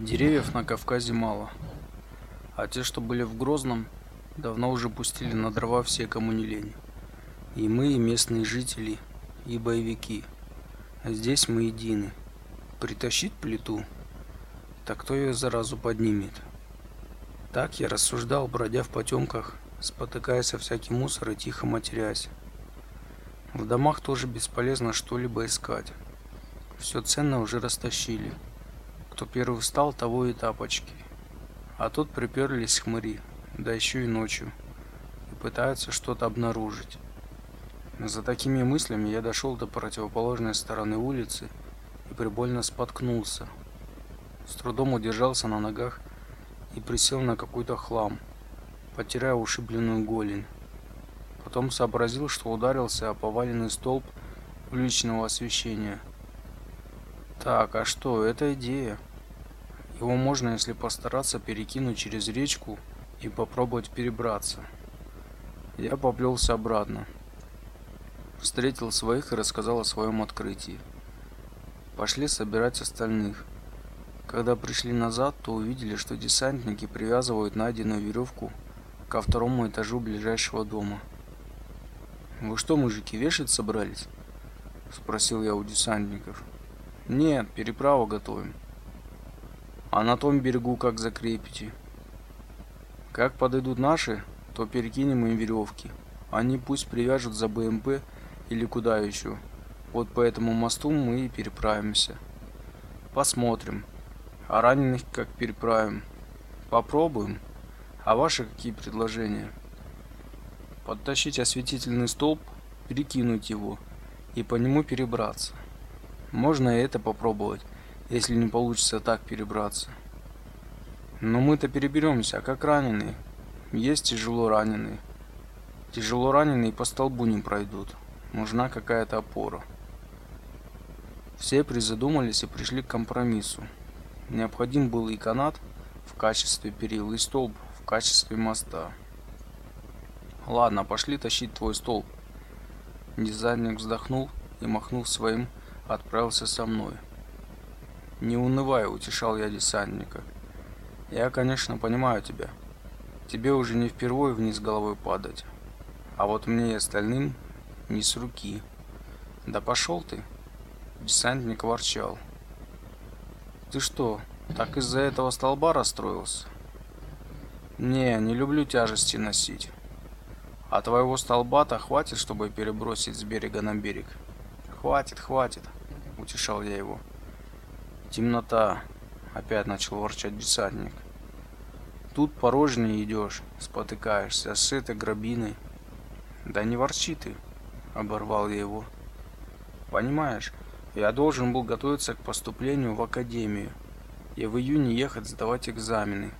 Деревьев на Кавказе мало, а те, что были в Грозном, давно уже пустили на дрова все, кому не лень. И мы, и местные жители, и боевики. А здесь мы едины. Притащить плиту, так кто ее заразу поднимет? Так я рассуждал, бродя в потемках, спотыкаясь о всякий мусор и тихо матерясь. В домах тоже бесполезно что-либо искать. Все ценное уже растащили. Кто первый встал, того и тапочки. А тут приперлись хмыри, да еще и ночью, и пытаются что-то обнаружить. За такими мыслями я дошел до противоположной стороны улицы и прибольно споткнулся. С трудом удержался на ногах и присел на какой-то хлам, потеряя ушибленную голень. Потом сообразил, что ударился о поваленный столб уличного освещения. Так, а что, это идея. Его можно, если постараться, перекинуть через речку и попробовать перебраться. Я поплелся обратно. Встретил своих и рассказал о своем открытии. Пошли собирать остальных. Когда пришли назад, то увидели, что десантники привязывают найденную веревку ко второму этажу ближайшего дома. «Вы что, мужики, вешать собрались?» – спросил я у десантников. «Нет, переправу готовим». А на том берегу как закрепите? Как подойдут наши, то перекинем им веревки. Они пусть привяжут за БМП или куда еще. Вот по этому мосту мы и переправимся. Посмотрим. А раненых как переправим? Попробуем. А ваши какие предложения? Подтащить осветительный столб, перекинуть его и по нему перебраться. Можно и это попробовать если не получится так перебраться. Но мы-то переберемся, а как раненые? Есть тяжело раненые. Тяжело раненые по столбу не пройдут. Нужна какая-то опора. Все призадумались и пришли к компромиссу. Необходим был и канат в качестве перил, и столб в качестве моста. Ладно, пошли тащить твой столб. Дизайнер вздохнул и, махнув своим, отправился со мной. Не унывай, утешал я десантника. Я, конечно, понимаю тебя. Тебе уже не впервые вниз головой падать. А вот мне и остальным не с руки. Да пошел ты. Десантник ворчал. Ты что, так из-за этого столба расстроился? Не, не люблю тяжести носить. А твоего столба-то хватит, чтобы перебросить с берега на берег? Хватит, хватит, утешал я его. Темнота. Опять начал ворчать десантник. Тут порожнее идешь, спотыкаешься, с этой грабиной. Да не ворчи ты, оборвал я его. Понимаешь, я должен был готовиться к поступлению в академию и в июне ехать сдавать экзамены.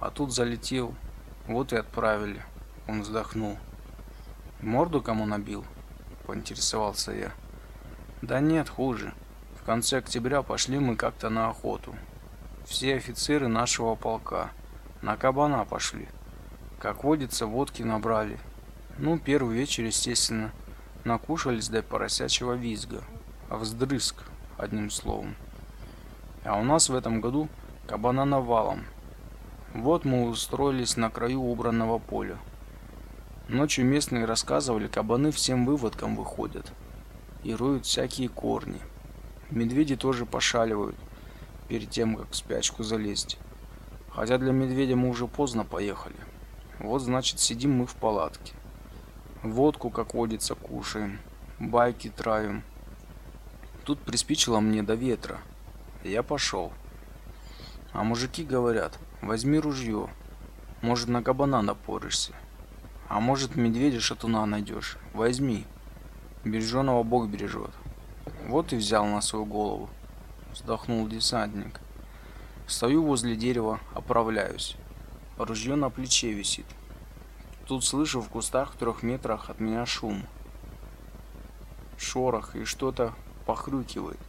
А тут залетел, вот и отправили. Он вздохнул. Морду кому набил? Поинтересовался я. Да нет, хуже. В конце октября пошли мы как-то на охоту. Все офицеры нашего полка. На кабана пошли. Как водится, водки набрали. Ну, первый вечер, естественно, накушались до поросячьего визга. А вздрызг, одним словом. А у нас в этом году кабана навалом. Вот мы устроились на краю убранного поля. Ночью местные рассказывали, кабаны всем выводкам выходят и роют всякие корни. Медведи тоже пошаливают перед тем, как в спячку залезть. Хотя для медведя мы уже поздно поехали. Вот значит сидим мы в палатке. Водку, как водится, кушаем. Байки травим. Тут приспичило мне до ветра. Я пошел. А мужики говорят, возьми ружье. Может на кабана напоришься. А может медведя шатуна найдешь. Возьми. Береженого Бог бережет. Вот и взял на свою голову. Вздохнул десантник. Стою возле дерева, оправляюсь. Ружье на плече висит. Тут слышу в кустах в трех метрах от меня шум. Шорох и что-то похрюкивает.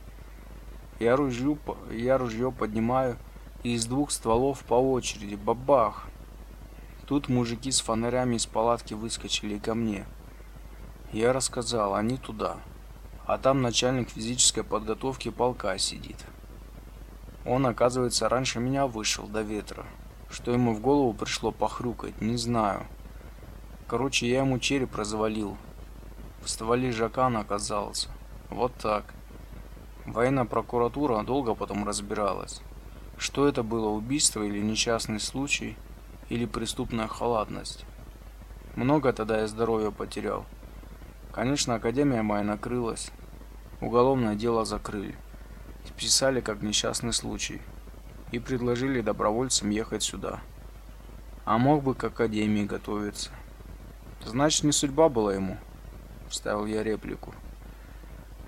Я ружье, я ружье поднимаю и из двух стволов по очереди. Бабах! Тут мужики с фонарями из палатки выскочили ко мне. Я рассказал, они туда а там начальник физической подготовки полка сидит. Он, оказывается, раньше меня вышел до ветра. Что ему в голову пришло похрюкать, не знаю. Короче, я ему череп развалил. В стволе жакана оказался. Вот так. Военная прокуратура долго потом разбиралась. Что это было, убийство или несчастный случай, или преступная халатность. Много тогда я здоровья потерял. Конечно, академия моя накрылась. Уголовное дело закрыли. Списали как несчастный случай. И предложили добровольцам ехать сюда. А мог бы к академии готовиться. Значит, не судьба была ему. Вставил я реплику.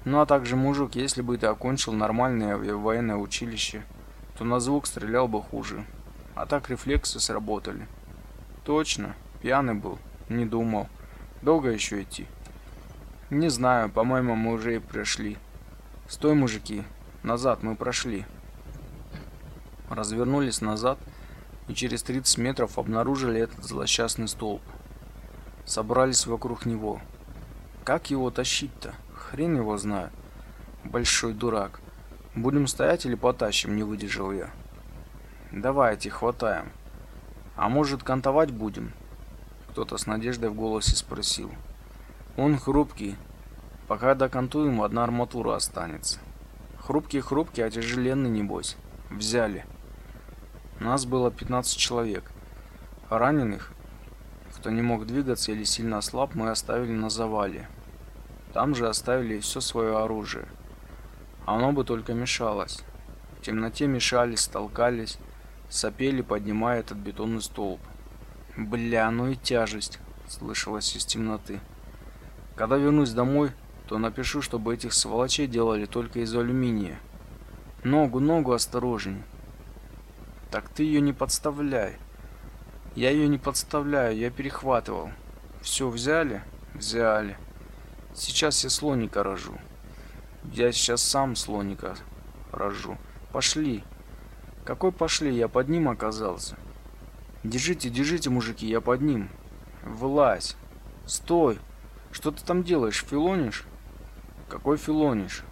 Ну а также, мужик, если бы ты окончил нормальное военное училище, то на звук стрелял бы хуже. А так рефлексы сработали. Точно, пьяный был, не думал. Долго еще идти? Не знаю, по-моему, мы уже и пришли. Стой, мужики, назад мы прошли. Развернулись назад и через 30 метров обнаружили этот злосчастный столб. Собрались вокруг него. Как его тащить-то? Хрен его знает. Большой дурак. Будем стоять или потащим, не выдержал я. Давайте, хватаем. А может, кантовать будем? Кто-то с надеждой в голосе спросил. Он хрупкий. Пока докантуем, одна арматура останется. Хрупкий-хрупкий, а тяжеленный, небось. Взяли. Нас было 15 человек. Раненых, кто не мог двигаться или сильно ослаб, мы оставили на завале. Там же оставили все свое оружие. Оно бы только мешалось. В темноте мешались, толкались, Сопели, поднимая этот бетонный столб. «Бля, ну и тяжесть!» — слышалось из темноты. «Когда вернусь домой, то напишу, чтобы этих сволочей делали только из алюминия. Ногу, ногу осторожней!» «Так ты ее не подставляй!» «Я ее не подставляю, я перехватывал!» «Все взяли?» «Взяли!» «Сейчас я слоника рожу!» «Я сейчас сам слоника рожу!» «Пошли!» Какой пошли, я под ним оказался. Держите, держите, мужики, я под ним. Вылазь. Стой. Что ты там делаешь, филонишь? Какой филонишь?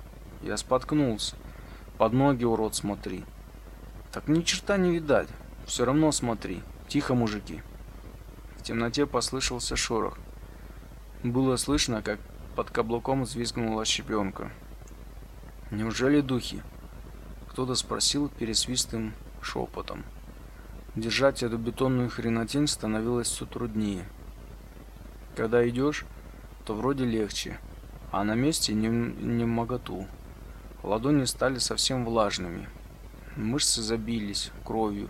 Я споткнулся. Под ноги, урод, смотри. Так ни черта не видать. Все равно смотри. Тихо, мужики. В темноте послышался шорох. Было слышно, как под каблуком взвизгнула щепенка. Неужели духи? Кто-то спросил пересвистым шепотом. Держать эту бетонную хренотень становилось все труднее. Когда идешь, то вроде легче, а на месте не, не моготу. Ладони стали совсем влажными. Мышцы забились кровью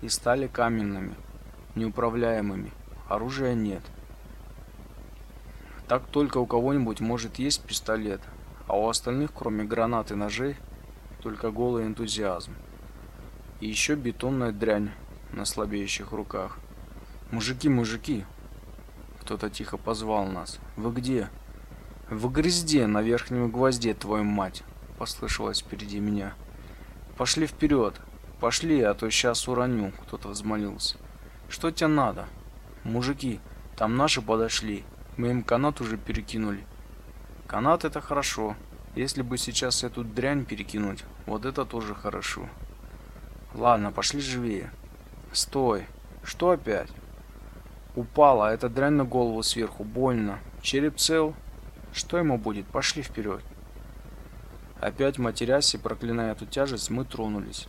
и стали каменными, неуправляемыми. Оружия нет. Так только у кого-нибудь может есть пистолет, а у остальных, кроме гранат и ножей, только голый энтузиазм. И еще бетонная дрянь на слабеющих руках. «Мужики, мужики!» Кто-то тихо позвал нас. «Вы где?» «В грязде на верхнем гвозде, твою мать!» Послышалось впереди меня. «Пошли вперед! Пошли, а то сейчас уроню!» Кто-то взмолился. «Что тебе надо?» «Мужики, там наши подошли. Мы им канат уже перекинули». «Канат это хорошо. Если бы сейчас эту дрянь перекинуть, вот это тоже хорошо. Ладно, пошли живее. Стой. Что опять? Упала, а эта дрянь на голову сверху. Больно. Череп цел? Что ему будет? Пошли вперед. Опять матерясь и проклиная эту тяжесть, мы тронулись.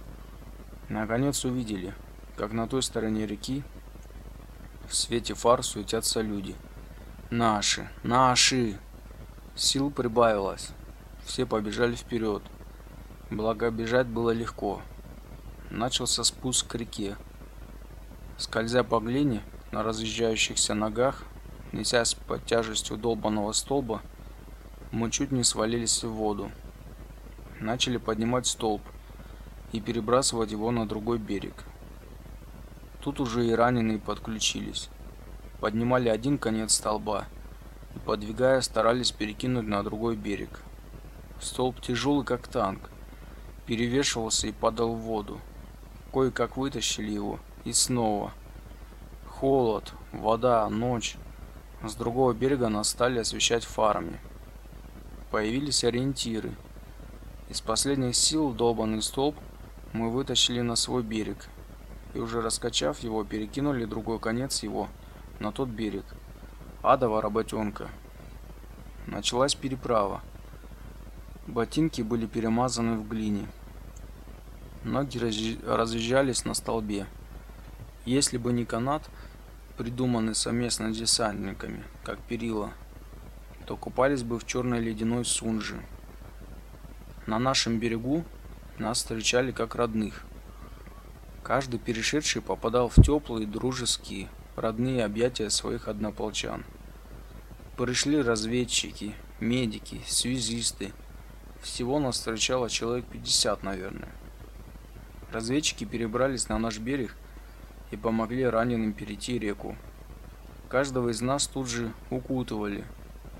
Наконец увидели, как на той стороне реки в свете фар суетятся люди. Наши, наши! Сил прибавилось. Все побежали вперед. Благо бежать было легко. Начался спуск к реке. Скользя по глине на разъезжающихся ногах, несясь под тяжестью долбанного столба, мы чуть не свалились в воду. Начали поднимать столб и перебрасывать его на другой берег. Тут уже и раненые подключились. Поднимали один конец столба и, подвигая, старались перекинуть на другой берег. Столб тяжелый, как танк. Перевешивался и падал в воду. Кое-как вытащили его. И снова. Холод, вода, ночь. С другого берега нас стали освещать фарами. Появились ориентиры. Из последних сил долбанный столб мы вытащили на свой берег и уже раскачав его, перекинули другой конец его на тот берег. Адова работенка. Началась переправа. Ботинки были перемазаны в глине. Ноги разъезжались на столбе. Если бы не канат, придуманный совместно с десантниками, как перила, то купались бы в черной ледяной сунже. На нашем берегу нас встречали как родных. Каждый перешедший попадал в теплые, дружеские, родные объятия своих однополчан. Пришли разведчики, медики, связисты. Всего нас встречало человек 50, наверное. Разведчики перебрались на наш берег и помогли раненым перейти реку. Каждого из нас тут же укутывали,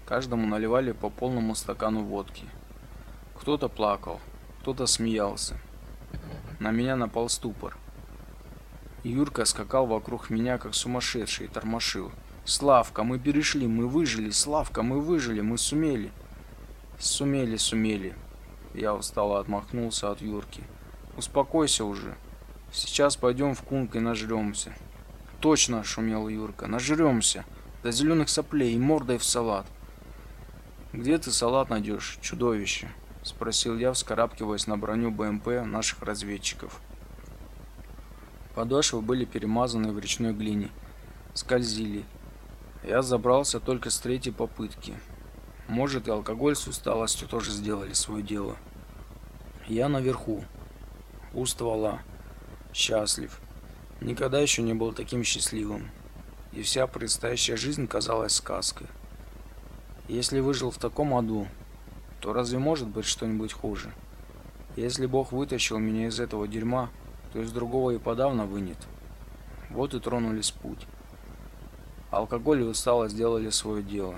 каждому наливали по полному стакану водки. Кто-то плакал, кто-то смеялся. На меня напал ступор. Юрка скакал вокруг меня, как сумасшедший, и тормошил. «Славка, мы перешли, мы выжили! Славка, мы выжили, мы сумели!» «Сумели, сумели!» Я устало отмахнулся от Юрки. «Успокойся уже. Сейчас пойдем в кунг и нажремся». «Точно!» — шумел Юрка. «Нажремся! До зеленых соплей и мордой в салат!» «Где ты салат найдешь, чудовище?» — спросил я, вскарабкиваясь на броню БМП наших разведчиков. Подошвы были перемазаны в речной глине, скользили. Я забрался только с третьей попытки. Может, и алкоголь с усталостью тоже сделали свое дело. Я наверху, у ствола, счастлив. Никогда еще не был таким счастливым. И вся предстоящая жизнь казалась сказкой. Если выжил в таком аду, то разве может быть что-нибудь хуже? Если Бог вытащил меня из этого дерьма, то из другого и подавно вынет. Вот и тронулись путь. Алкоголь и усталость сделали свое дело.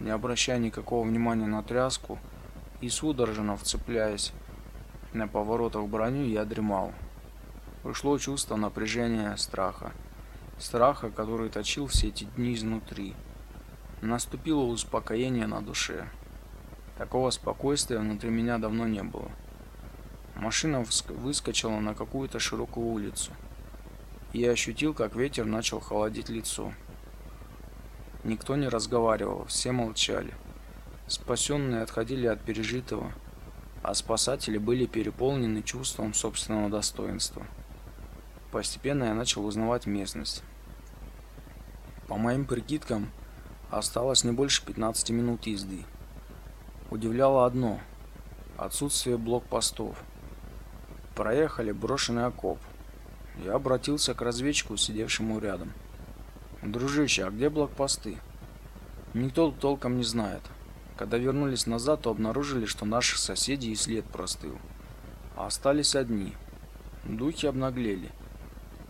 Не обращая никакого внимания на тряску и судорожно вцепляясь на поворотах броню, я дремал. Пришло чувство напряжения страха. Страха, который точил все эти дни изнутри. Наступило успокоение на душе. Такого спокойствия внутри меня давно не было. Машина выскочила на какую-то широкую улицу. Я ощутил, как ветер начал холодить лицо. Никто не разговаривал, все молчали. Спасенные отходили от пережитого, а спасатели были переполнены чувством собственного достоинства. Постепенно я начал узнавать местность. По моим прикидкам, осталось не больше 15 минут езды. Удивляло одно – отсутствие блокпостов. Проехали брошенный окоп. Я обратился к разведчику, сидевшему рядом. «Дружище, а где блокпосты?» Никто толком не знает. Когда вернулись назад, то обнаружили, что наших соседей и след простыл. А остались одни. Духи обнаглели.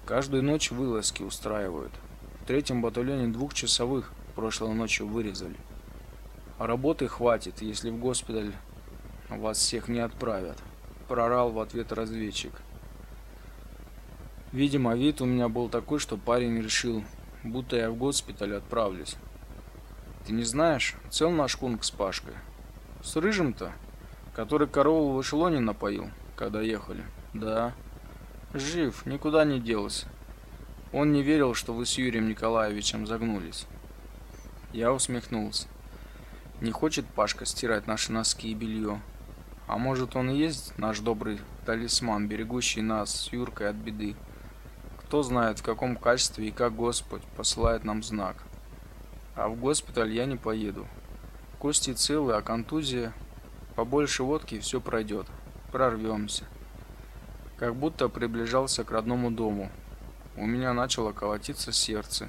Каждую ночь вылазки устраивают. В третьем батальоне двухчасовых прошлой ночью вырезали. А работы хватит, если в госпиталь вас всех не отправят. Прорал в ответ разведчик. Видимо, вид у меня был такой, что парень решил, будто я в госпиталь отправлюсь. Ты не знаешь, цел наш кунг с Пашкой. С рыжим-то, который корову в эшелоне напоил, когда ехали. Да. Жив, никуда не делся. Он не верил, что вы с Юрием Николаевичем загнулись. Я усмехнулся. Не хочет Пашка стирать наши носки и белье. А может он и есть наш добрый талисман, берегущий нас с Юркой от беды. Кто знает, в каком качестве и как Господь посылает нам знак. А в госпиталь я не поеду. Кости целы, а контузия... Побольше водки и все пройдет. Прорвемся. Как будто приближался к родному дому. У меня начало колотиться сердце,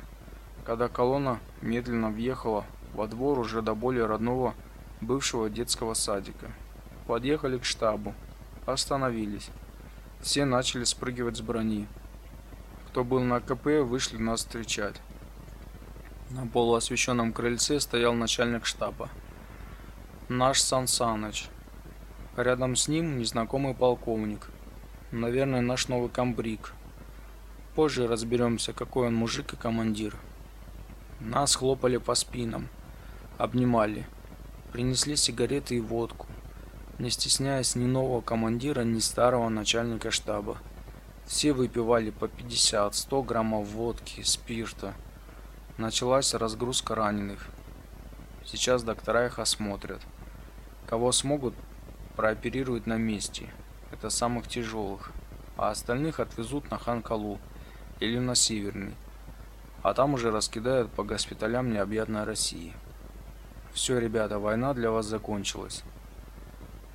когда колонна медленно въехала во двор уже до более родного бывшего детского садика. Подъехали к штабу. Остановились. Все начали спрыгивать с брони. Кто был на КП, вышли нас встречать. На полуосвещенном крыльце стоял начальник штаба. Наш Сан Саныч. Рядом с ним незнакомый полковник. Наверное, наш новый комбриг. Позже разберемся, какой он мужик и командир. Нас хлопали по спинам обнимали, принесли сигареты и водку. не стесняясь ни нового командира, ни старого начальника штаба. Все выпивали по 50-100 граммов водки, спирта. Началась разгрузка раненых. Сейчас доктора их осмотрят. Кого смогут, прооперируют на месте. Это самых тяжелых. А остальных отвезут на Ханкалу или на Северный. А там уже раскидают по госпиталям необъятной России. Все, ребята, война для вас закончилась.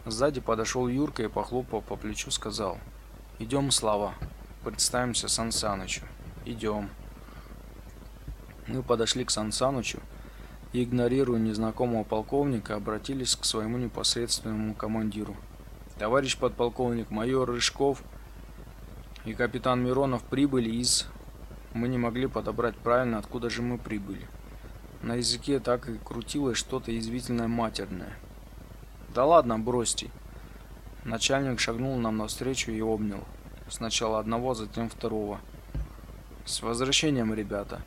Сзади подошел Юрка и похлопал по плечу, сказал: "Идем, Слава, представимся Сан Санычу. Идем". Мы подошли к Сан Санычу и, игнорируя незнакомого полковника, обратились к своему непосредственному командиру. Товарищ подполковник майор Рыжков и капитан Миронов прибыли из Мы не могли подобрать правильно, откуда же мы прибыли. На языке так и крутилось что-то извительное матерное. Да ладно, бросьте. Начальник шагнул нам навстречу и обнял. Сначала одного, затем второго. С возвращением, ребята.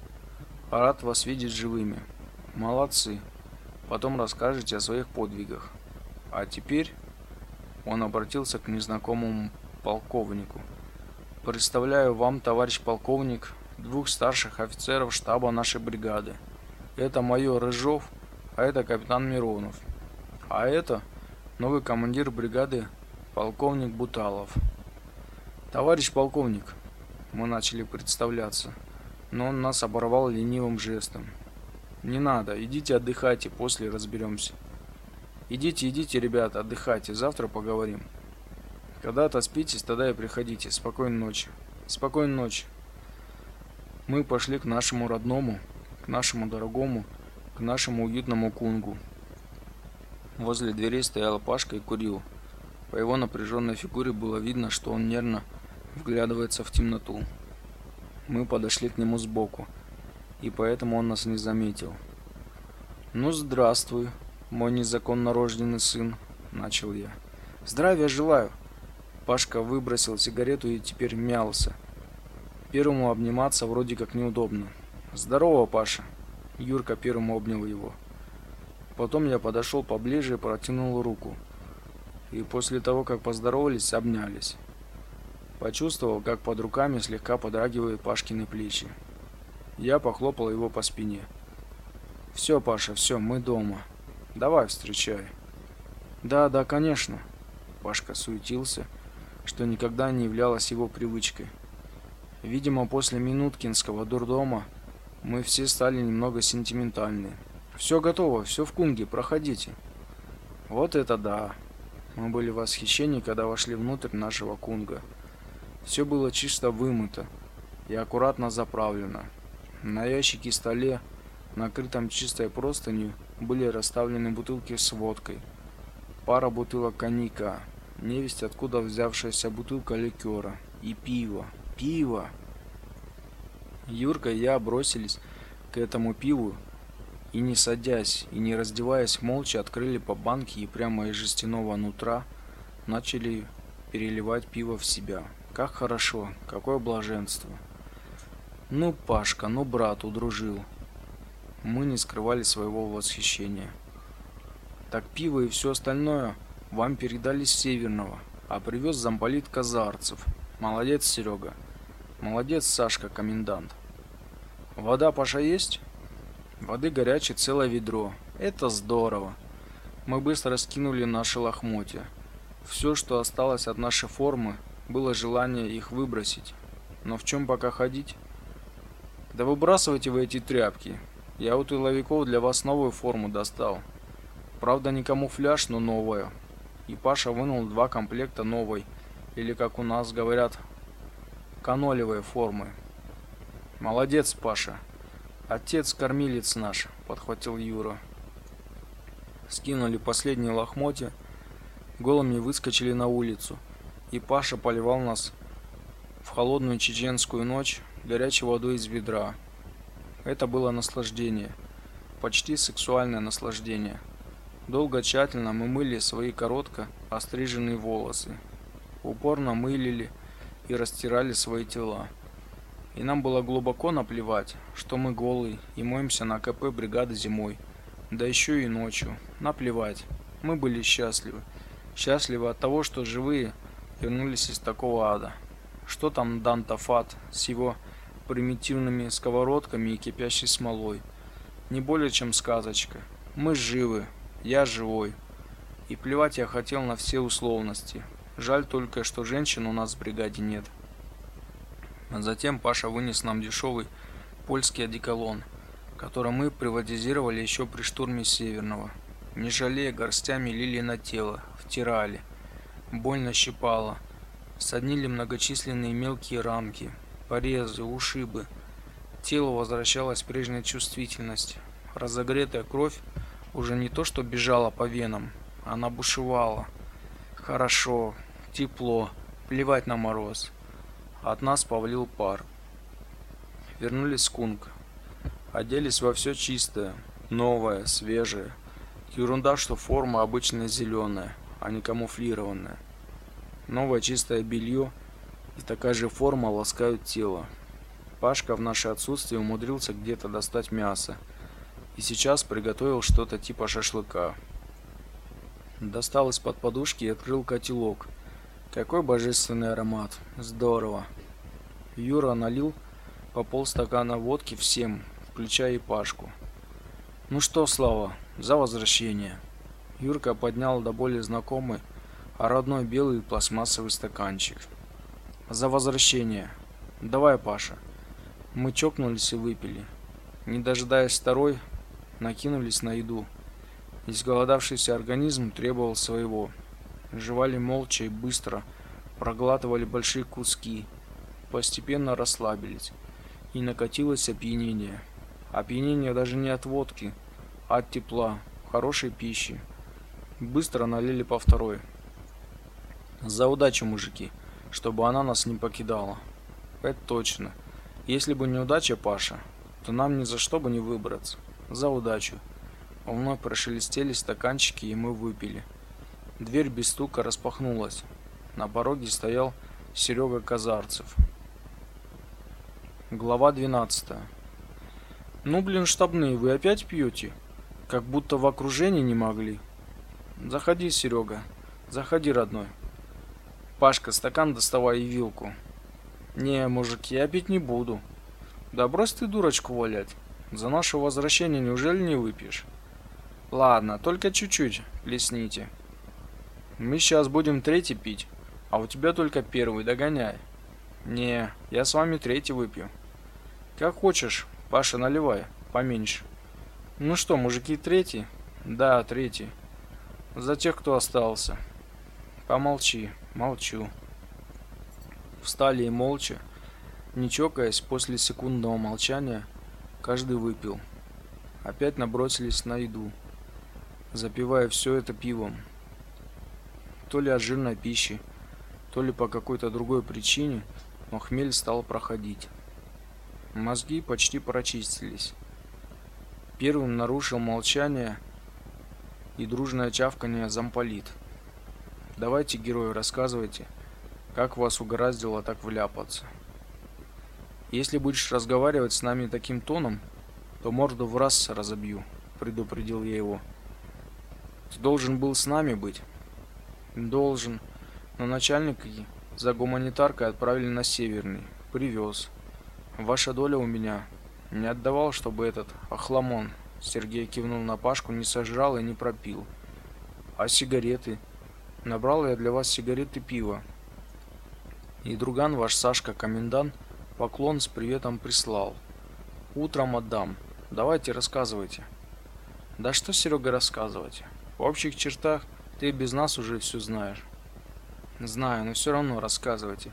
Рад вас видеть живыми. Молодцы. Потом расскажете о своих подвигах. А теперь он обратился к незнакомому полковнику. Представляю вам, товарищ полковник, двух старших офицеров штаба нашей бригады. Это майор Рыжов, а это капитан Миронов. А это новый командир бригады полковник Буталов. Товарищ полковник, мы начали представляться, но он нас оборвал ленивым жестом. Не надо, идите отдыхайте, после разберемся. Идите, идите, ребята, отдыхайте, завтра поговорим. Когда отоспитесь, тогда и приходите. Спокойной ночи. Спокойной ночи. Мы пошли к нашему родному, к нашему дорогому, к нашему уютному кунгу. Возле дверей стоял Пашка и курил. По его напряженной фигуре было видно, что он нервно вглядывается в темноту. Мы подошли к нему сбоку, и поэтому он нас не заметил. «Ну, здравствуй, мой незаконно рожденный сын», — начал я. «Здравия желаю». Пашка выбросил сигарету и теперь мялся. Первому обниматься вроде как неудобно. Здорово, Паша. Юрка первым обнял его. Потом я подошел поближе и протянул руку. И после того, как поздоровались, обнялись. Почувствовал, как под руками слегка подрагивают Пашкины плечи. Я похлопал его по спине. Все, Паша, все, мы дома. Давай, встречай. Да, да, конечно. Пашка суетился, что никогда не являлось его привычкой. Видимо, после Минуткинского дурдома мы все стали немного сентиментальны. Все готово, все в кунге, проходите. Вот это да. Мы были в восхищении, когда вошли внутрь нашего кунга. Все было чисто вымыто и аккуратно заправлено. На ящике столе, накрытом чистой простынью, были расставлены бутылки с водкой, пара бутылок коньяка, невесть откуда взявшаяся бутылка ликера и пиво пиво. Юрка и я бросились к этому пиву и не садясь и не раздеваясь молча открыли по банке и прямо из жестяного нутра начали переливать пиво в себя. Как хорошо, какое блаженство. Ну, Пашка, ну, брат, удружил. Мы не скрывали своего восхищения. Так пиво и все остальное вам передали с Северного, а привез замполит Казарцев. Молодец, Серега. Молодец, Сашка, комендант. Вода, Паша, есть? Воды горячей целое ведро. Это здорово. Мы быстро скинули наши лохмотья. Все, что осталось от нашей формы, было желание их выбросить. Но в чем пока ходить? Да выбрасывайте вы эти тряпки. Я у тыловиков для вас новую форму достал. Правда, не камуфляж, но новую. И Паша вынул два комплекта новой, или как у нас говорят, канолевой формы. Молодец, Паша. Отец кормилец наш, подхватил Юра. Скинули последние лохмотья, голыми выскочили на улицу, и Паша поливал нас в холодную чеченскую ночь горячей водой из ведра. Это было наслаждение, почти сексуальное наслаждение. Долго тщательно мы мыли свои коротко остриженные волосы, упорно мылили и растирали свои тела. И нам было глубоко наплевать, что мы голые и моемся на КП бригады зимой, да еще и ночью. Наплевать. Мы были счастливы. Счастливы от того, что живые вернулись из такого ада. Что там Данта Фат с его примитивными сковородками и кипящей смолой? Не более чем сказочка. Мы живы, я живой. И плевать я хотел на все условности. Жаль только, что женщин у нас в бригаде нет. Затем Паша вынес нам дешевый польский одеколон, который мы приватизировали еще при штурме Северного. Не жалея, горстями лили на тело, втирали. Больно щипало. Соднили многочисленные мелкие ранки, порезы, ушибы. Телу возвращалась прежняя чувствительность. Разогретая кровь уже не то что бежала по венам, она бушевала. Хорошо, тепло, плевать на мороз. От нас повалил пар. Вернулись скунг. Оделись во все чистое, новое, свежее. Ерунда, что форма обычная зеленая, а не камуфлированная. Новое чистое белье и такая же форма ласкают тело. Пашка в наше отсутствие умудрился где-то достать мясо и сейчас приготовил что-то типа шашлыка. Достал из-под подушки и открыл котелок. Какой божественный аромат. Здорово. Юра налил по полстакана водки всем, включая и Пашку. Ну что, Слава, за возвращение. Юрка поднял до боли знакомый, а родной белый пластмассовый стаканчик. За возвращение. Давай, Паша. Мы чокнулись и выпили. Не дожидаясь второй, накинулись на еду. Изголодавшийся организм требовал своего. Жевали молча и быстро, проглатывали большие куски, постепенно расслабились, и накатилось опьянение. Опьянение даже не от водки, а от тепла, хорошей пищи. Быстро налили по второй. За удачу, мужики, чтобы она нас не покидала. Это точно. Если бы не удача, Паша, то нам ни за что бы не выбраться. За удачу. Вновь прошелестели стаканчики, и мы выпили. Дверь без стука распахнулась. На пороге стоял Серега Казарцев. Глава 12. Ну, блин, штабные, вы опять пьете? Как будто в окружении не могли. Заходи, Серега. Заходи, родной. Пашка, стакан доставай и вилку. Не, мужик, я пить не буду. Да брось ты дурочку валять. За наше возвращение неужели не выпьешь? Ладно, только чуть-чуть, плесните. Мы сейчас будем третий пить, а у тебя только первый, догоняй. Не, я с вами третий выпью. Как хочешь, Паша, наливай, поменьше. Ну что, мужики, третий? Да, третий. За тех, кто остался. Помолчи, молчу. Встали и молча, не чокаясь, после секундного молчания, каждый выпил. Опять набросились на еду запивая все это пивом. То ли от жирной пищи, то ли по какой-то другой причине, но хмель стал проходить. Мозги почти прочистились. Первым нарушил молчание и дружное чавканье замполит. Давайте, герои, рассказывайте, как вас угораздило так вляпаться. Если будешь разговаривать с нами таким тоном, то морду в раз разобью, предупредил я его. Ты должен был с нами быть. Должен. Но начальника за гуманитаркой отправили на Северный. Привез. Ваша доля у меня. Не отдавал, чтобы этот охламон, Сергей кивнул на Пашку, не сожрал и не пропил. А сигареты? Набрал я для вас сигареты пива. И друган ваш Сашка, комендант, поклон с приветом прислал. Утром отдам. Давайте рассказывайте. Да что, Серега, рассказывать? В общих чертах ты без нас уже все знаешь. Знаю, но все равно рассказывайте.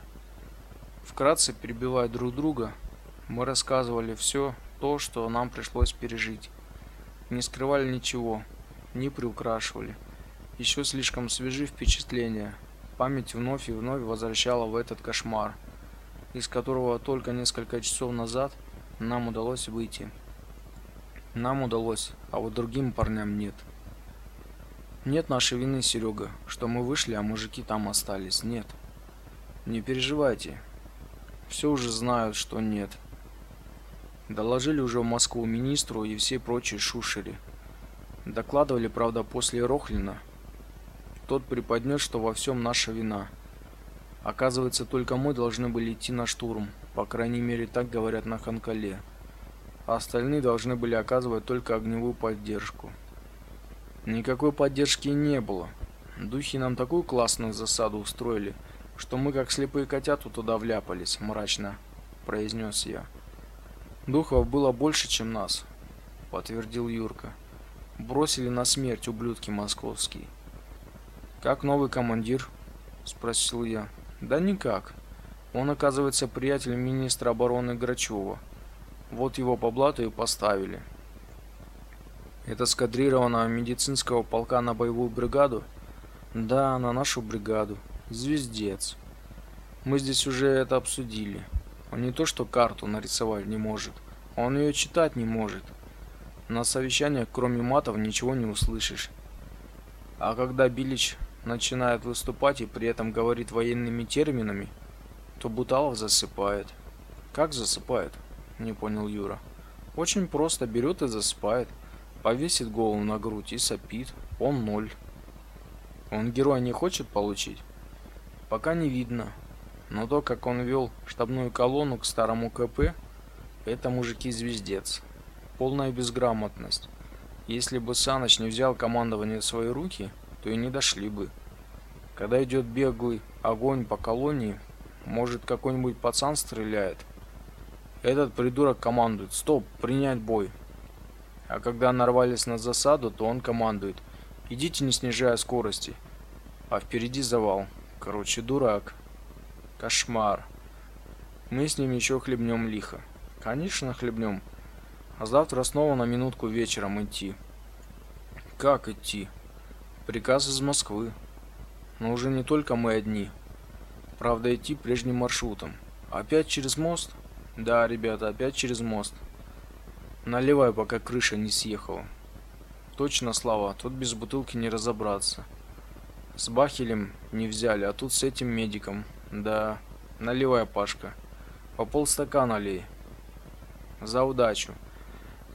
Вкратце перебивая друг друга, мы рассказывали все то, что нам пришлось пережить. Не скрывали ничего, не приукрашивали. Еще слишком свежи впечатления. Память вновь и вновь возвращала в этот кошмар, из которого только несколько часов назад нам удалось выйти. Нам удалось, а вот другим парням нет. Нет нашей вины, Серега, что мы вышли, а мужики там остались. Нет. Не переживайте. Все уже знают, что нет. Доложили уже в Москву министру и все прочие шушери. Докладывали, правда, после Рохлина. Тот преподнес, что во всем наша вина. Оказывается, только мы должны были идти на штурм, по крайней мере, так говорят на Ханкале. А остальные должны были оказывать только огневую поддержку. Никакой поддержки не было. Духи нам такую классную засаду устроили, что мы как слепые котята туда вляпались, мрачно произнес я. Духов было больше, чем нас, подтвердил Юрка. Бросили на смерть ублюдки московские. Как новый командир? спросил я. Да никак. Он, оказывается, приятель министра обороны Грачева. Вот его по блату и поставили. Это скадрированного медицинского полка на боевую бригаду? Да, на нашу бригаду. Звездец. Мы здесь уже это обсудили. Он не то что карту нарисовать не может, он ее читать не может. На совещаниях, кроме матов, ничего не услышишь. А когда Билич начинает выступать и при этом говорит военными терминами, то Буталов засыпает. Как засыпает? Не понял Юра. Очень просто берет и засыпает. Повесит голову на грудь и сопит. Он ноль. Он героя не хочет получить? Пока не видно. Но то, как он вел штабную колонну к старому КП, это мужики звездец. Полная безграмотность. Если бы Саныч не взял командование в свои руки, то и не дошли бы. Когда идет беглый огонь по колонии, может какой-нибудь пацан стреляет. Этот придурок командует: "Стоп, принять бой". А когда нарвались на засаду, то он командует: "Идите, не снижая скорости". А впереди завал. Короче, дурак. Кошмар. Мы с ним еще хлебнем лихо. Конечно, хлебнем. А завтра снова на минутку вечером идти. Как идти? Приказ из Москвы. Но уже не только мы одни. Правда, идти прежним маршрутом. Опять через мост? Да, ребята, опять через мост. Наливай, пока крыша не съехала. Точно, Слава, тут без бутылки не разобраться. С Бахелем не взяли, а тут с этим медиком. Да, наливай, Пашка. По полстакана лей. За удачу.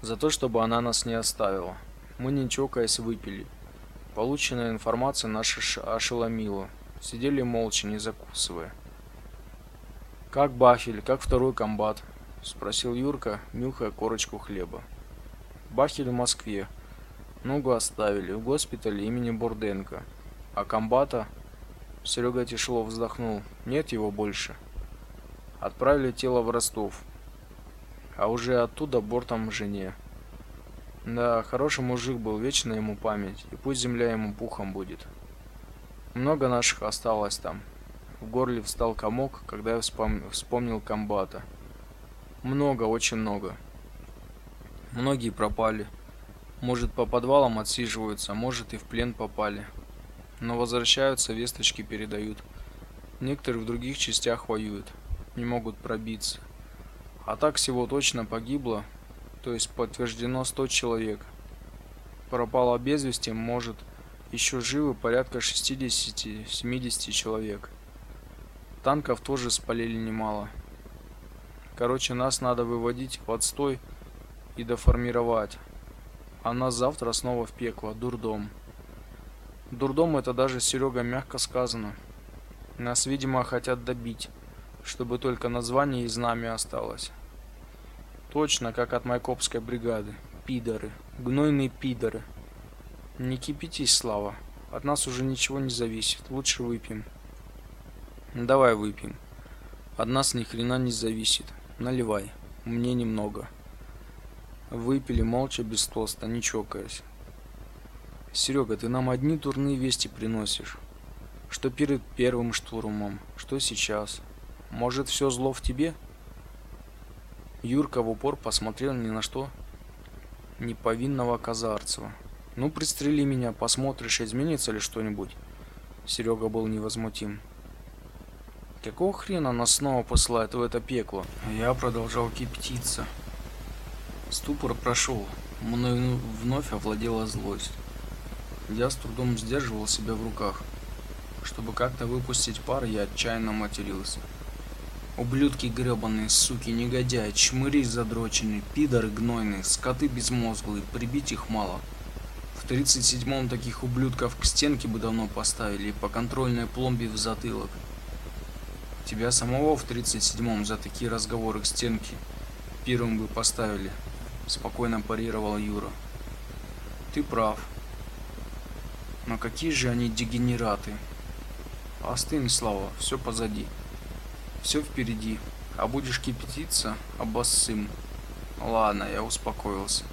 За то, чтобы она нас не оставила. Мы не чокаясь выпили. Полученная информация наша ошеломила. Сидели молча, не закусывая. Как Бахель, как второй комбат? спросил Юрка, нюхая корочку хлеба. Бахель в Москве. Ногу оставили в госпитале имени Бурденко. А комбата Серега тяжело вздохнул. Нет его больше. Отправили тело в Ростов. А уже оттуда бортом жене. Да, хороший мужик был, вечно ему память, и пусть земля ему пухом будет. Много наших осталось там. В горле встал комок, когда я вспом... вспомнил комбата. Много, очень много. Многие пропали. Может, по подвалам отсиживаются, может и в плен попали но возвращаются, весточки передают. Некоторые в других частях воюют, не могут пробиться. А так всего точно погибло, то есть подтверждено 100 человек. Пропало без вести, может, еще живы порядка 60-70 человек. Танков тоже спалили немало. Короче, нас надо выводить в отстой и доформировать. А нас завтра снова в пекло, дурдом. Дурдом это даже Серега мягко сказано. Нас, видимо, хотят добить, чтобы только название и знамя осталось. Точно, как от Майкопской бригады. Пидоры, гнойные пидоры. Не кипятись, Слава. От нас уже ничего не зависит. Лучше выпьем. Давай выпьем. От нас ни хрена не зависит. Наливай. Мне немного. Выпили молча без тоста, не чокаясь. Серега, ты нам одни дурные вести приносишь. Что перед первым штурмом, что сейчас. Может, все зло в тебе? Юрка в упор посмотрел ни на что неповинного Казарцева. Ну, пристрели меня, посмотришь, изменится ли что-нибудь. Серега был невозмутим. Какого хрена нас снова посылают в это пекло? Я продолжал кипятиться. Ступор прошел. Мною вновь овладела злость. Я с трудом сдерживал себя в руках. Чтобы как-то выпустить пар, я отчаянно матерился. Ублюдки гребаные, суки, негодяи, чмыри задроченные, пидоры гнойные, скоты безмозглые, прибить их мало. В 37-м таких ублюдков к стенке бы давно поставили по контрольной пломбе в затылок. Тебя самого в 37-м за такие разговоры к стенке первым бы поставили, спокойно парировал Юра. Ты прав. Но какие же они дегенераты. Остынь, Слава, все позади. Все впереди. А будешь кипятиться, обоссым. Ладно, я успокоился.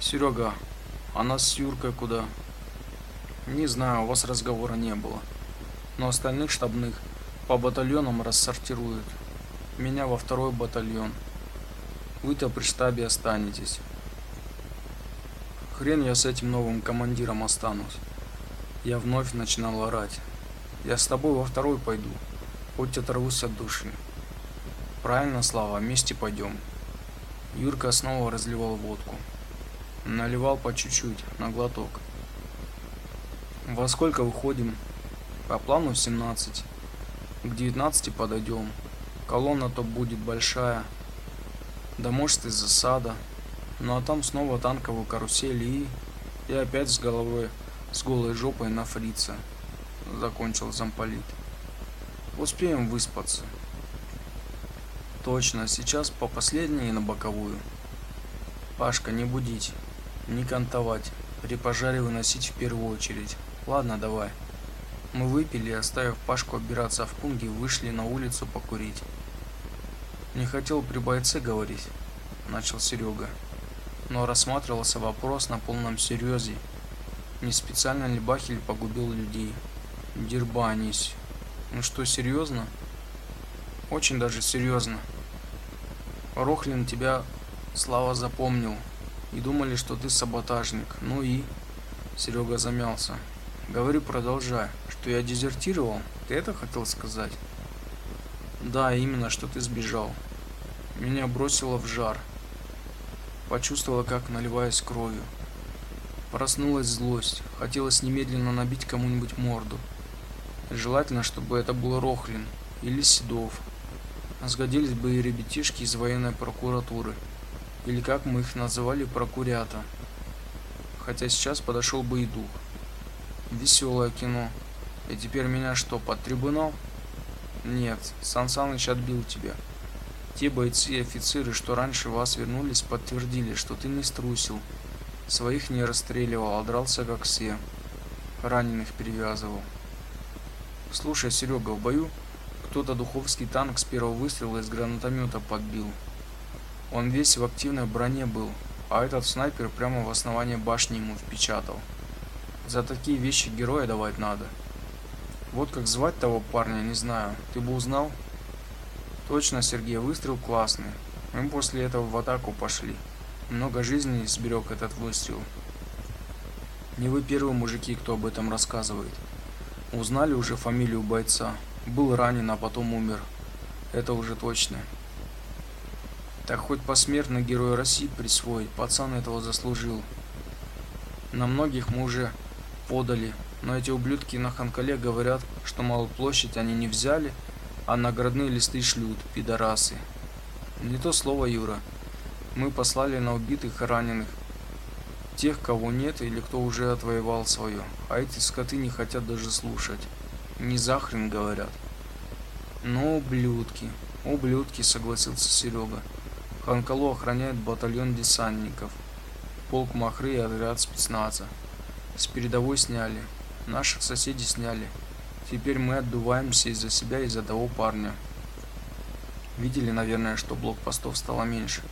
Серега, а нас с Юркой куда? Не знаю, у вас разговора не было. Но остальных штабных по батальонам рассортируют. Меня во второй батальон. Вы-то при штабе останетесь. Хрен я с этим новым командиром останусь. Я вновь начинал орать. Я с тобой во второй пойду, хоть оторвусь от души. Правильно, Слава, вместе пойдем. Юрка снова разливал водку. Наливал по чуть-чуть, на глоток. Во сколько выходим? По плану в 17. К 19 подойдем. Колонна-то будет большая. Да может и засада. Ну а там снова танковую карусель и... И опять с головой, с голой жопой на фрица закончил замполит. Успеем выспаться. Точно, сейчас по последней на боковую. Пашка, не будить, не кантовать. При пожаре выносить в первую очередь. Ладно, давай. Мы выпили, оставив Пашку обираться в пунге, вышли на улицу покурить. Не хотел при бойце говорить, начал Серега. Но рассматривался вопрос на полном серьезе. Не специально ли Бахель погубил людей? Дербанись. Ну что, серьезно? Очень даже серьезно. Рохлин тебя, Слава, запомнил. И думали, что ты саботажник. Ну и... Серега замялся. Говори, продолжай. Что я дезертировал? Ты это хотел сказать? Да, именно, что ты сбежал. Меня бросило в жар. Почувствовала, как наливаясь кровью. Проснулась злость. Хотелось немедленно набить кому-нибудь морду. Желательно, чтобы это был Рохлин или Седов. Сгодились бы и ребятишки из военной прокуратуры, или как мы их называли, прокурята. Хотя сейчас подошел бы и дух. Веселое кино. И теперь меня что, под трибунал? Нет, Сан Саныч отбил тебя. Те бойцы и офицеры, что раньше вас вернулись, подтвердили, что ты не струсил. Своих не расстреливал, а дрался как все. Раненых перевязывал. Слушай, Серега, в бою кто-то духовский танк с первого выстрела из гранатомета подбил. Он весь в активной броне был, а этот снайпер прямо в основание башни ему впечатал. За такие вещи героя давать надо. Вот как звать того парня, не знаю. Ты бы узнал? Точно, Сергей, выстрел классный. Мы после этого в атаку пошли. Много жизней сберег этот выстрел. Не вы первые мужики, кто об этом рассказывает. Узнали уже фамилию бойца. Был ранен, а потом умер. Это уже точно. Так хоть посмертно герой России присвоить, пацан этого заслужил. На многих мы уже подали, но эти ублюдки на Ханкале говорят, что малую площадь они не взяли, а наградные листы шлют, пидорасы. Не то слово, Юра. Мы послали на убитых и раненых тех, кого нет или кто уже отвоевал свое. А эти скоты не хотят даже слушать. Не захрен говорят. Ну, ублюдки. Ублюдки, согласился Серега. Ханкало охраняет батальон десантников. Полк Махры и отряд спецназа. С передовой сняли. Наших соседей сняли. Теперь мы отдуваемся из-за себя и из-за того парня. Видели, наверное, что блокпостов стало меньше.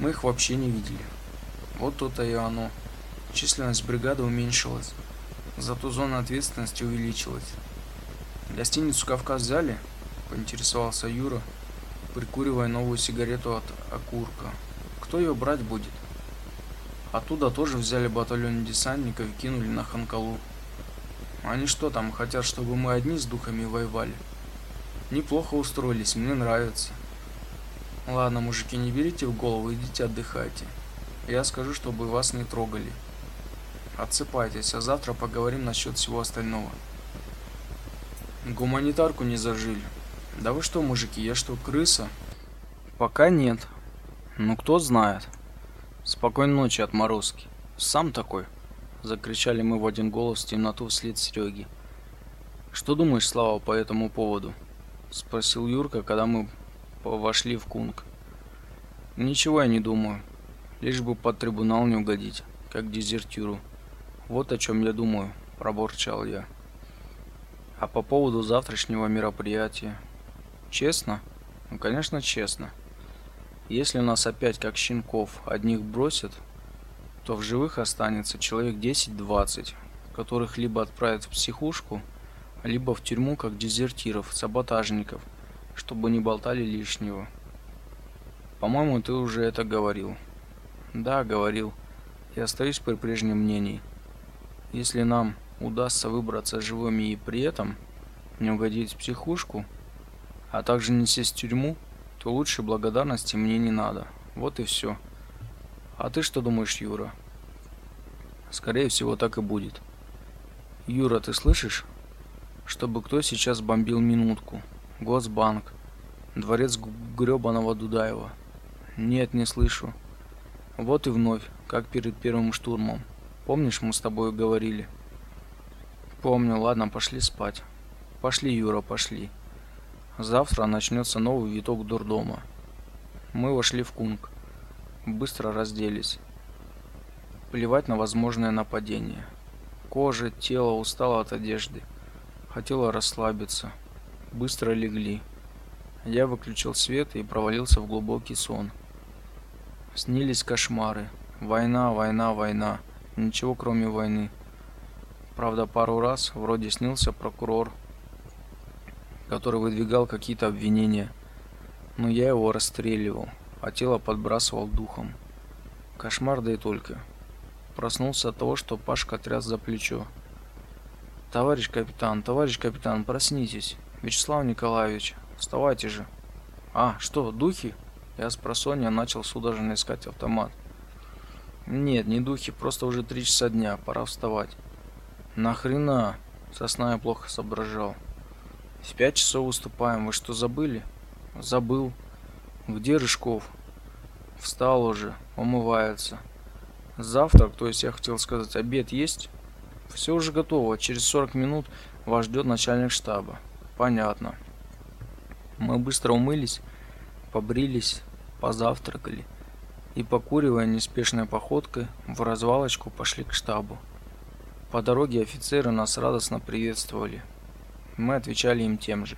Мы их вообще не видели. Вот то-то и оно. Численность бригады уменьшилась, зато зона ответственности увеличилась. Гостиницу «Кавказ» взяли? Поинтересовался Юра, прикуривая новую сигарету от окурка. Кто ее брать будет? Оттуда тоже взяли батальон десантников и кинули на Ханкалу. Они что там, хотят, чтобы мы одни с духами воевали? Неплохо устроились, мне нравится. Ладно, мужики, не берите в голову, идите отдыхайте. Я скажу, чтобы вас не трогали. Отсыпайтесь, а завтра поговорим насчет всего остального. Гуманитарку не зажили. Да вы что, мужики, я что, крыса? Пока нет. Ну кто знает. Спокойной ночи, отморозки. Сам такой, закричали мы в один голос в темноту вслед Сереге. Что думаешь, Слава, по этому поводу? спросил Юрка, когда мы вошли в Кунг. Ничего я не думаю, лишь бы под трибунал не угодить, как дезертиру. Вот о чем я думаю, пробурчал я. А по поводу завтрашнего мероприятия, честно? Ну, конечно, честно. Если нас опять как щенков одних бросят, то в живых останется человек 10-20, которых либо отправят в психушку, либо в тюрьму как дезертиров, саботажников, чтобы не болтали лишнего. По-моему, ты уже это говорил. Да, говорил. Я остаюсь при прежнем мнении. Если нам удастся выбраться живыми и при этом не угодить в психушку, а также не сесть в тюрьму, то лучше благодарности мне не надо. Вот и все. А ты что думаешь, Юра? Скорее всего, так и будет. Юра, ты слышишь? Чтобы кто сейчас бомбил минутку? Госбанк. Дворец грёбаного Дудаева. Нет, не слышу. Вот и вновь, как перед первым штурмом. Помнишь, мы с тобой говорили? Помню, ладно, пошли спать. Пошли, Юра, пошли. Завтра начнется новый виток дурдома. Мы вошли в кунг быстро разделись. Плевать на возможное нападение. Кожа, тело устало от одежды. Хотела расслабиться. Быстро легли. Я выключил свет и провалился в глубокий сон. Снились кошмары. Война, война, война. Ничего кроме войны. Правда, пару раз вроде снился прокурор, который выдвигал какие-то обвинения. Но я его расстреливал а тело подбрасывал духом. Кошмар да и только. Проснулся от того, что Пашка тряс за плечо. «Товарищ капитан, товарищ капитан, проснитесь! Вячеслав Николаевич, вставайте же!» «А, что, духи?» Я с просонья начал судорожно искать автомат. «Нет, не духи, просто уже три часа дня, пора вставать». «Нахрена?» Сосна я плохо соображал. «В пять часов выступаем, вы что, забыли?» «Забыл. Где Рыжков? Встал уже, умывается. Завтрак, то есть я хотел сказать, обед есть? Все уже готово. Через 40 минут вас ждет начальник штаба. Понятно. Мы быстро умылись, побрились, позавтракали и, покуривая неспешной походкой, в развалочку пошли к штабу. По дороге офицеры нас радостно приветствовали. Мы отвечали им тем же.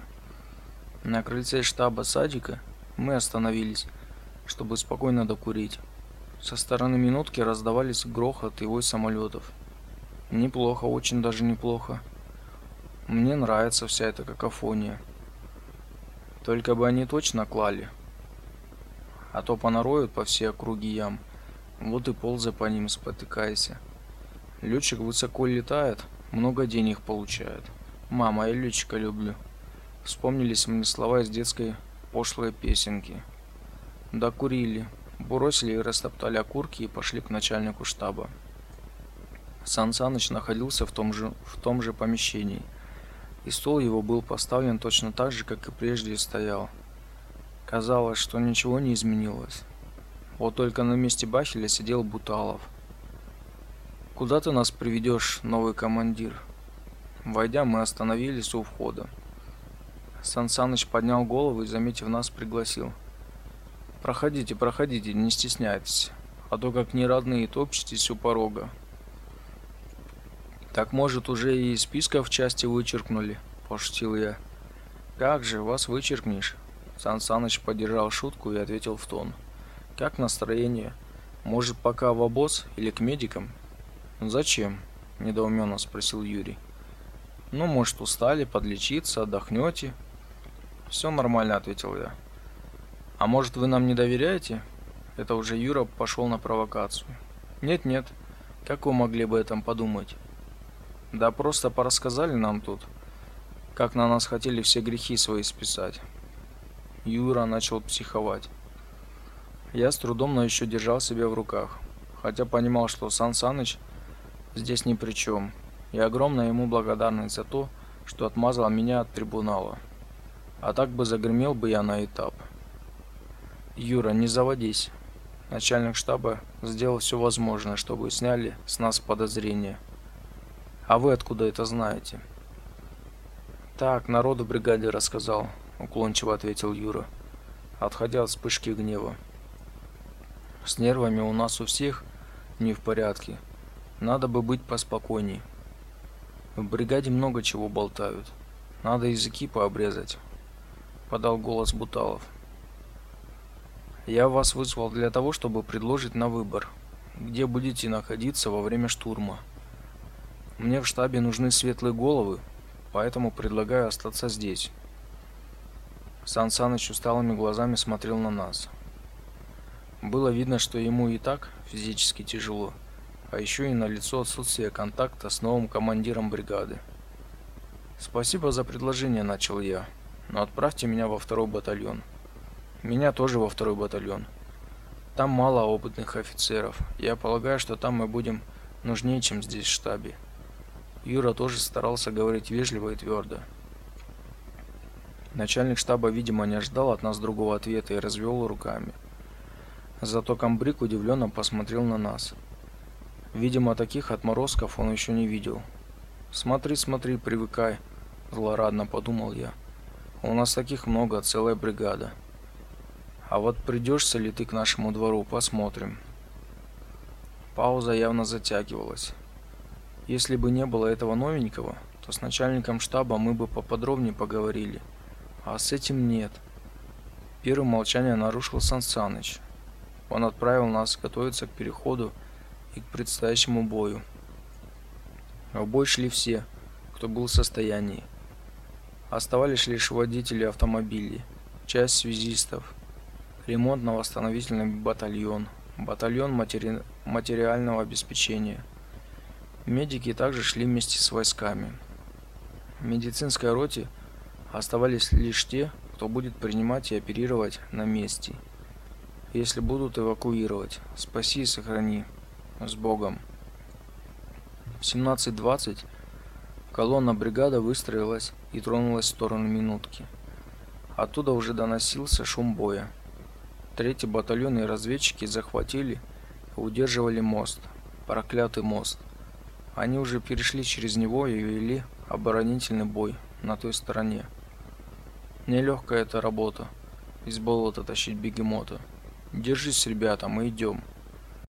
На крыльце штаба садика мы остановились, чтобы спокойно докурить. Со стороны минутки раздавались грохот и вой самолетов. Неплохо, очень даже неплохо. Мне нравится вся эта какофония. Только бы они точно клали. А то понароют по всей округе ям. Вот и ползай по ним, спотыкайся. Летчик высоко летает, много денег получает. Мама, я летчика люблю. Вспомнились мне слова из детской пошлые песенки. Докурили, бросили и растоптали окурки и пошли к начальнику штаба. Сан Саныч находился в том же в том же помещении, и стол его был поставлен точно так же, как и прежде стоял. Казалось, что ничего не изменилось. Вот только на месте Бахеля сидел Буталов. Куда ты нас приведешь, новый командир? Войдя, мы остановились у входа. Сан Саныч поднял голову и, заметив нас, пригласил. «Проходите, проходите, не стесняйтесь, а то как неродные топчетесь у порога». «Так, может, уже и из списка в части вычеркнули?» – пошутил я. «Как же, вас вычеркнешь?» Сан Саныч поддержал шутку и ответил в тон. «Как настроение? Может, пока в обоз или к медикам?» «Зачем?» – недоуменно спросил Юрий. «Ну, может, устали, подлечиться, отдохнете?» Все нормально, ответил я. А может, вы нам не доверяете? Это уже Юра пошел на провокацию. Нет, нет. Как вы могли бы этом подумать? Да просто порассказали нам тут, как на нас хотели все грехи свои списать. Юра начал психовать. Я с трудом, но еще держал себя в руках, хотя понимал, что Сан Саныч здесь ни при чем. И огромная ему благодарность за то, что отмазал меня от трибунала. А так бы загремел бы я на этап. Юра, не заводись. Начальник штаба сделал все возможное, чтобы сняли с нас подозрения. А вы откуда это знаете? Так, народу бригаде рассказал, уклончиво ответил Юра, отходя от вспышки гнева. С нервами у нас у всех не в порядке. Надо бы быть поспокойней. В бригаде много чего болтают. Надо языки пообрезать, подал голос Буталов. Я вас вызвал для того, чтобы предложить на выбор, где будете находиться во время штурма. Мне в штабе нужны светлые головы, поэтому предлагаю остаться здесь. Сан Саныч усталыми глазами смотрел на нас. Было видно, что ему и так физически тяжело, а еще и на лицо отсутствие контакта с новым командиром бригады. Спасибо за предложение, начал я. Но отправьте меня во второй батальон. Меня тоже во второй батальон. Там мало опытных офицеров. Я полагаю, что там мы будем нужнее, чем здесь в штабе. Юра тоже старался говорить вежливо и твердо. Начальник штаба, видимо, не ожидал от нас другого ответа и развел руками. Зато комбриг удивленно посмотрел на нас. Видимо, таких отморозков он еще не видел. «Смотри, смотри, привыкай», – злорадно подумал я. «У нас таких много, целая бригада». «А вот придешься ли ты к нашему двору, посмотрим». Пауза явно затягивалась. Если бы не было этого новенького, то с начальником штаба мы бы поподробнее поговорили. А с этим нет. Первым молчание нарушил Сан Саныч. Он отправил нас готовиться к переходу и к предстоящему бою. В бой шли все, кто был в состоянии. Оставались лишь водители автомобилей, часть связистов, ремонтно-восстановительный батальон, батальон матери... материального обеспечения. Медики также шли вместе с войсками. В медицинской роте оставались лишь те, кто будет принимать и оперировать на месте – если будут эвакуировать. Спаси и сохрани. С Богом. В 17.20 колонна бригада выстроилась и тронулась в сторону минутки. Оттуда уже доносился шум боя. Третий батальон и разведчики захватили и удерживали мост. Проклятый мост. Они уже перешли через него и вели оборонительный бой на той стороне. Нелегкая эта работа. Из болота тащить бегемота. Держись, ребята, мы идем.